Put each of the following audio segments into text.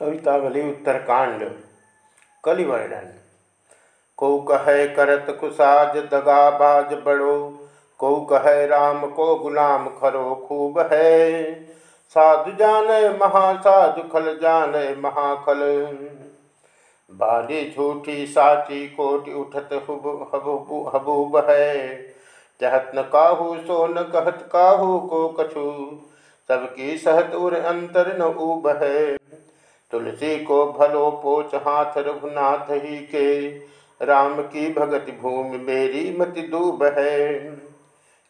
कवितावली उत्तरकांड, कलिवर्णन। को कह करत कुसाज दगा बाज बड़ो, को कह राम को गुलाम खरो खूब है। साधु जाने महासाधु खल जाने महाखल। बाली झूठी साची कोटि उठत हबूब हबूब है। चहत न काहू, सो न कहत काहू को कछु, सबकी सहत उर अंतर न उब है। तुलसी को भलो पोच हाथ रघुनाथ ही के। राम की भगति भूमि मेरी मति दूब है।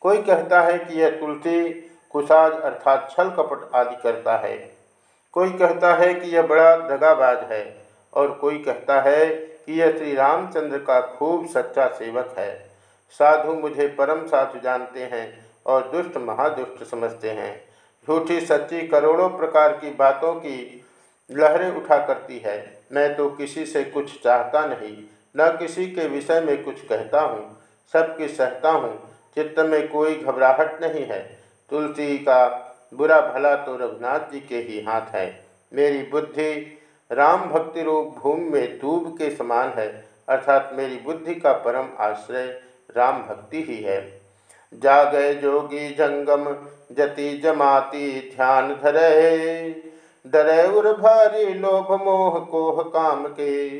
कोई कहता है कि यह तुलसी कुसाज अर्थात छल कपट आदि करता है। कोई कहता है कि यह बड़ा दगाबाज है। और कोई कहता है कि यह श्री रामचंद्र का खूब सच्चा सेवक है। साधु मुझे परम साधु जानते हैं और दुष्ट महादुष्ट समझते हैं। झूठी सच्ची करोड़ों प्रकार की बातों की लहरें उठा करती है। मैं तो किसी से कुछ चाहता नहीं, न किसी के विषय में कुछ कहता हूँ, सबकी सहता हूँ, चित्त में कोई घबराहट नहीं है। तुलसी का बुरा भला तो रघुनाथ जी के ही हाथ है। मेरी बुद्धि राम भक्ति रूप भूमि में दूब के समान है, अर्थात मेरी बुद्धि का परम आश्रय राम भक्ति ही है। जागे जोगी जंगम जति जमाती ध्यान धरे। डरे भारी लोभ मोह कोह काम के।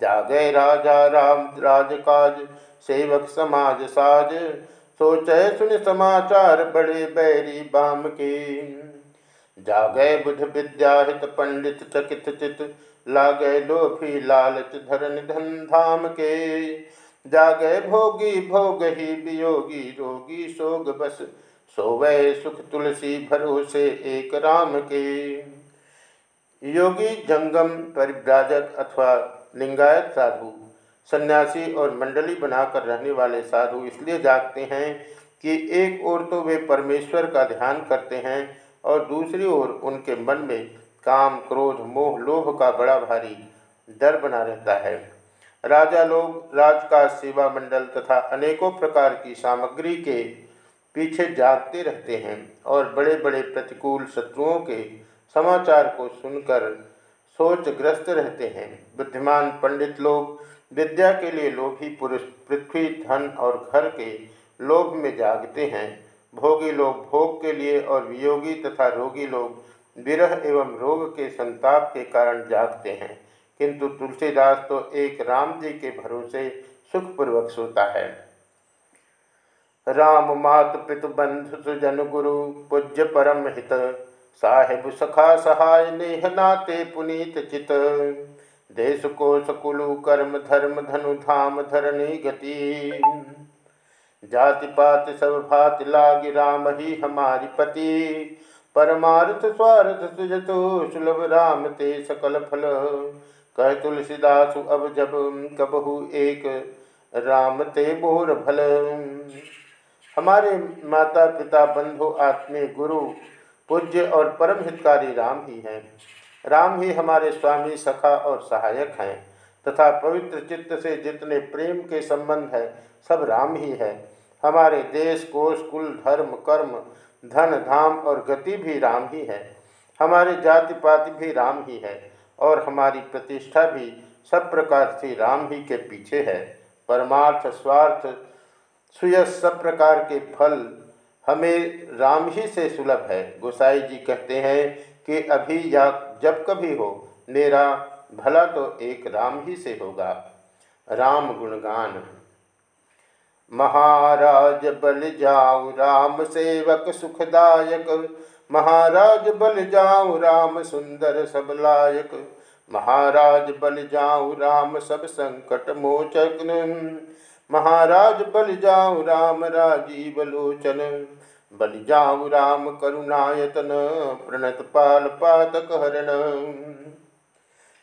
जागे राजा राम राजकाज, सेवक समाज साज। सोचे सुन समाचार बड़े बैरी बाम के। जागे बुध विद्याहित पंडित चकित चित, लागे लोभी लालच धरन धन धाम के। जागे भोगी भोग ही वियोगी रोगी सोग बस, सोवे सुख तुलसी भरोसे एक राम के। योगी, जंगम, परिव्राजक अथवा लिंगायत साधु, सन्यासी और मंडली बनाकर रहने वाले साधु इसलिए जागते हैं कि एक ओर तो वे परमेश्वर का ध्यान करते हैं और दूसरी ओर उनके मन में काम, क्रोध, मोह, लोभ का बड़ा भारी डर बना रहता है। राजा लोग राज का सेवा मंडल तथा अनेकों प्रकार की सामग्री के पीछे जागते रहते हैं और बड़े बड़े प्रतिकूल शत्रुओं के समाचार को सुनकर सोचग्रस्त रहते हैं। बुद्धिमान पंडित लोग, विद्या के लिए लोभी पुरुष, पृथ्वी धन और घर के लोभ में जागते हैं। भोगी लोग भोग के लिए और वियोगी तथा रोगी लोग विरह एवं रोग के संताप के कारण जागते हैं। किंतु तुलसीदास तो एक राम जी के भरोसे सुखपूर्वक सोता है। राम मात पितु बंधु सुजन गुरु, पूज्य परम हित साहेब सखा सहाय नेह नाते पुनीत चित। देश को सकुलु, कर्म, धर्म, धनु, धाम, धरणी, गति। जाति पात, सब भात लाग राम ही हमारी पति। परमार्थ, स्वार्थ, सुजतो, सुलभ राम ते सकल फल। कह तुलसीदास, अब जब कबहु एक राम ते बोर भल हमारे माता पिता बंधु, आत्मीय गुरु पूज्य और परम हितकारी राम ही हैं। राम ही हमारे स्वामी, सखा और सहायक हैं तथा पवित्र चित्त से जितने प्रेम के संबंध है, सब राम ही है। हमारे देश, कोष, कुल, धर्म, कर्म, धन, धाम और गति भी राम ही है। हमारे जाति पाति भी राम ही है और हमारी प्रतिष्ठा भी सब प्रकार से राम ही के पीछे है। परमार्थ, स्वार्थ सुयस सब प्रकार के फल हमें राम ही से सुलभ है। गोसाई जी कहते हैं कि अभी या जब कभी हो, मेरा भला तो एक राम ही से होगा। राम गुणगान। महाराज बल जाऊ राम सेवक सुखदायक। महाराज बल जाऊ राम सुंदर सब लायक। महाराज बल जाऊ राम सब संकट मोचक। महाराज बल जाऊ राम राजीव लोचन। बलि जाऊ राम करुणायतन, प्रणत पाल पातक हरण।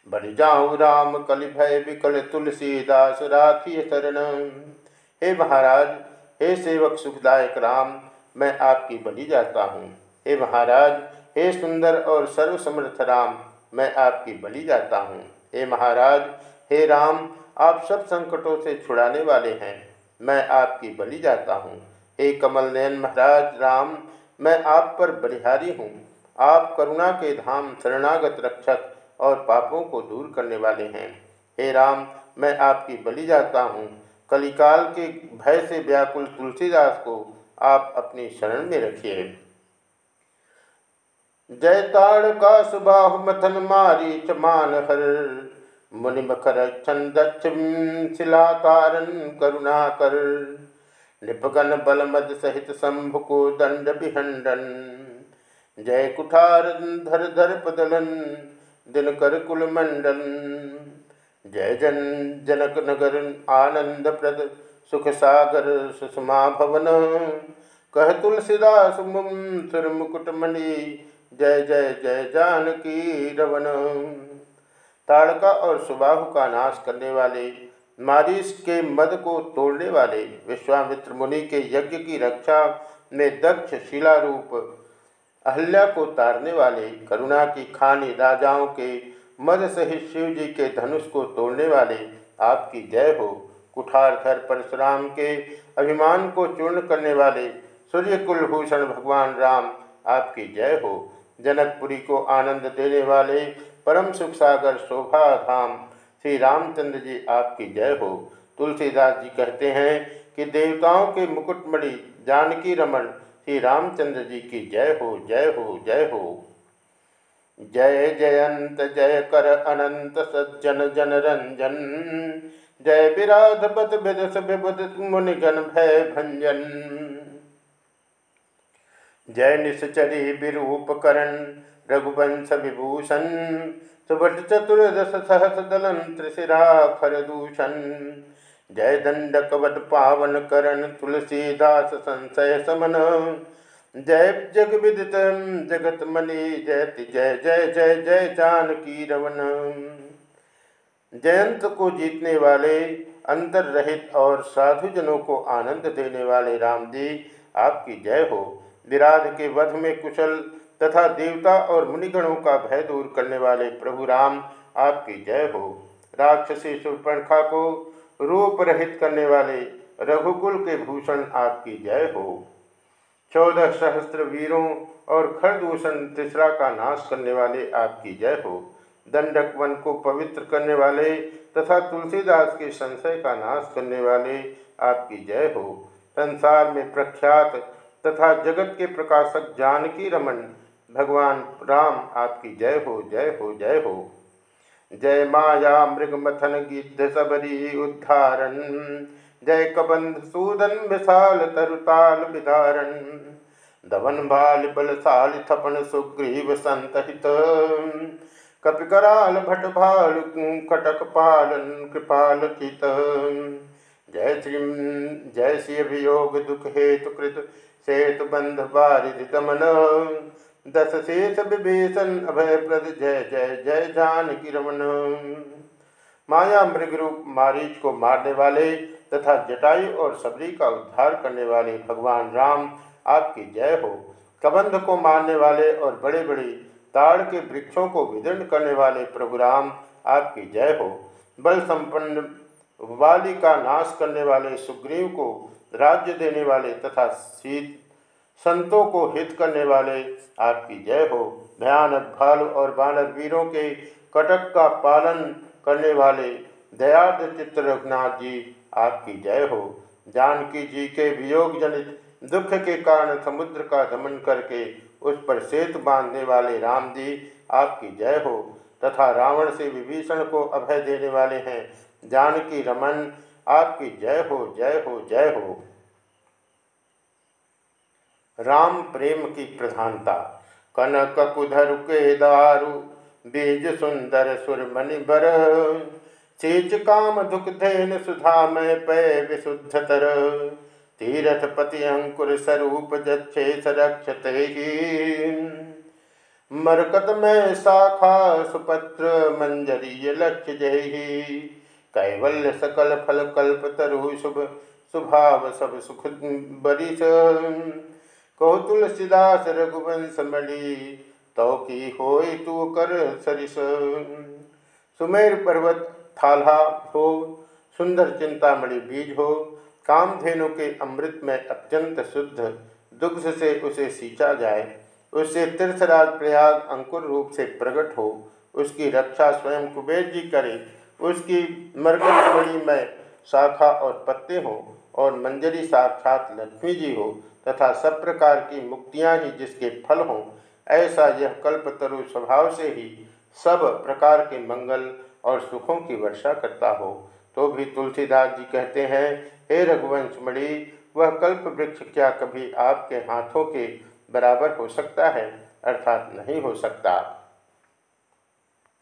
बलि जाऊ राम कलि भय विकल तुलसीदास राखी शरण। हे महाराज, हे सेवक सुखदायक राम, मैं आपकी बलि जाता हूँ। हे महाराज, हे सुंदर और सर्वसमर्थ राम, मैं आपकी बलि जाता हूँ। हे महाराज, हे राम आप सब संकटों से छुड़ाने वाले हैं। मैं आपकी बलि जाता हूँ। हे कमल नयन महाराज, राम, मैं आप पर बलिहारी हूँ। आप करुणा के धाम, शरणागत रक्षक और पापों को दूर करने वाले हैं। हे राम, मैं आपकी बलि जाता हूँ। कलिकाल के भय से व्याकुल तुलसीदास को आप अपनी शरण में रखिए। जयताड़ का सुबाह मथन मारी चमान हर मुनि मखर छंदक्षिम शिला तारन निपगन बल मद सहित शंभु को दंड विहंडन जय कुठार धर धर पदलन दिन कर कुल मंडन। जय जन जनक नगर आनंद प्रद, सुख सागर सुषमा भवन। कह तुलसीदास मुम, सुर मुकुटमणि जय जय जय जानकी रवन ताड़का और सुबाहु का नाश करने वाले, मारिस के मद को तोड़ने वाले विश्वामित्र मुनि के यज्ञ की रक्षा में दक्ष शिला रूप अहल्या को तारने वाले, करुणा की खानी राजाओं के मद सहित शिव जी के धनुष को तोड़ने वाले, आपकी जय हो। कुठारधर परशुराम के अभिमान को चूर्ण करने वाले सूर्य कुलभूषण भगवान राम, आपकी जय हो। जनकपुरी को आनंद देने वाले परम सुख सागर शोभा धाम श्री रामचंद्र जी आपकी जय हो। तुलसीदास जी कहते हैं कि देवताओं के मुकुटमणि जानकी रमन श्री रामचंद्र जी की जय हो जय हो जय हो। जय जयंत, जय कर अनंत, सज्जन जन रंजन। जय विराध बद विदस विबुद मुनिगन भय भंजन। जय निश्चरी विरूप करण रघुवंश विभूषण, सुभट चतुर्दश सहस दलन त्रिशिराखर दूषण जय दंडक वट पावन करण तुलसीदास संशय समन। जय जग विदित जगत मणि जयति जय जय जय जय जानकी रवन जयंत को जीतने वाले अंतर रहित और साधुजनों को आनंद देने वाले राम जी, आपकी जय हो। विराध के वध में कुशल तथा देवता और मुनिगणों का भय दूर करने वाले प्रभु राम, आपकी जय हो। राक्षसी सुपर्णखा को रूप रहित करने वाले रघुकुल के भूषण आपकी जय हो। चौदह सहस्त्र वीरों और खरदूषण तीसरा का नाश करने वाले आपकी जय हो। दंडक वन को पवित्र करने वाले तथा तुलसीदास के संशय का नाश करने वाले आपकी जय हो। संसार में प्रख्यात तथा जगत के प्रकाशक जानकी रमन, भगवान राम आपकी जय हो जय हो जय हो। जय माया मृग मथन गिद्ध सबरी उद्धारण जय कबंध सूदन विशाल तरुताल विधारण दवन बाल बलशाल थपन सुग्रीव संतहित कपिकराल भट भाल कटक पालन कृपाल जय श्री जय श्री अभियोग दुख हेतु कृत सेतु बंध दमन। दस शेष विभीषण अभय प्रद जय जय जय जानकी रमन। माया मृग रूप मारीच को मारने वाले तथा जटायु और सबरी का उद्धार करने वाले भगवान राम आपकी जय हो। कबंध को मारने वाले और बड़े बड़े ताड़ के वृक्षों को विदीर्ण करने वाले प्रभु राम आपकी जय हो। बल संपन्न वाली का नाश करने वाले सुग्रीव को राज्य देने वाले तथा शीत संतों को हित करने वाले, आपकी जय हो। भयानक भालु और बानर वीरों के कटक का पालन करने वाले दयाद चित्र रघुनाथ जी, आपकी जय हो। जानकी जी के वियोग जनित दुख के कारण समुद्र का दमन करके उस पर सेतु बांधने वाले राम जी, आपकी जय हो। तथा रावण से विभीषण को अभय देने वाले हैं, जानकी रमन, आपकी जय हो जय हो जय हो। राम प्रेम की प्रधानता। कनक कुधर के दारु, बीज सुंदर सुरमणि बर चीच काम दुख धेन सुधा में पय विशुद्धतर तीरथ पति अंकुर स्वरूप जच्छे सरक्षते मरकत में शाखा सुपत्र मंजरी लक्ष्य जय कैवल्य सकल फल कल्प तरु शुभ, सुभाव सब सुख बरिश कहो तुलसीदास रघुवंश मणि तो की हो तू कर सरिस। सुमेर पर्वत थाला हो, सुंदर चिंतामणि बीज हो, कामधेनु के अमृत में अत्यंत शुद्ध, दुग्ध से उसे सींचा जाए। उससे तीर्थराज प्रयाग अंकुर रूप से प्रकट हो, उसकी रक्षा स्वयं कुबेर जी करे। उसकी मरकटमणि में शाखा और पत्ते हो, और मंजरी साक्षात लक्ष्मी जी हो तथा सब प्रकार की मुक्तियाँ ही जिसके फल हों, ऐसा यह कल्पतरु स्वभाव से ही सब प्रकार के मंगल और सुखों की वर्षा करता हो। तो भी तुलसीदास जी कहते हैं, हे रघुवंश मणि, वह कल्प वृक्ष क्या कभी आपके हाथों के बराबर हो सकता है? अर्थात नहीं हो सकता।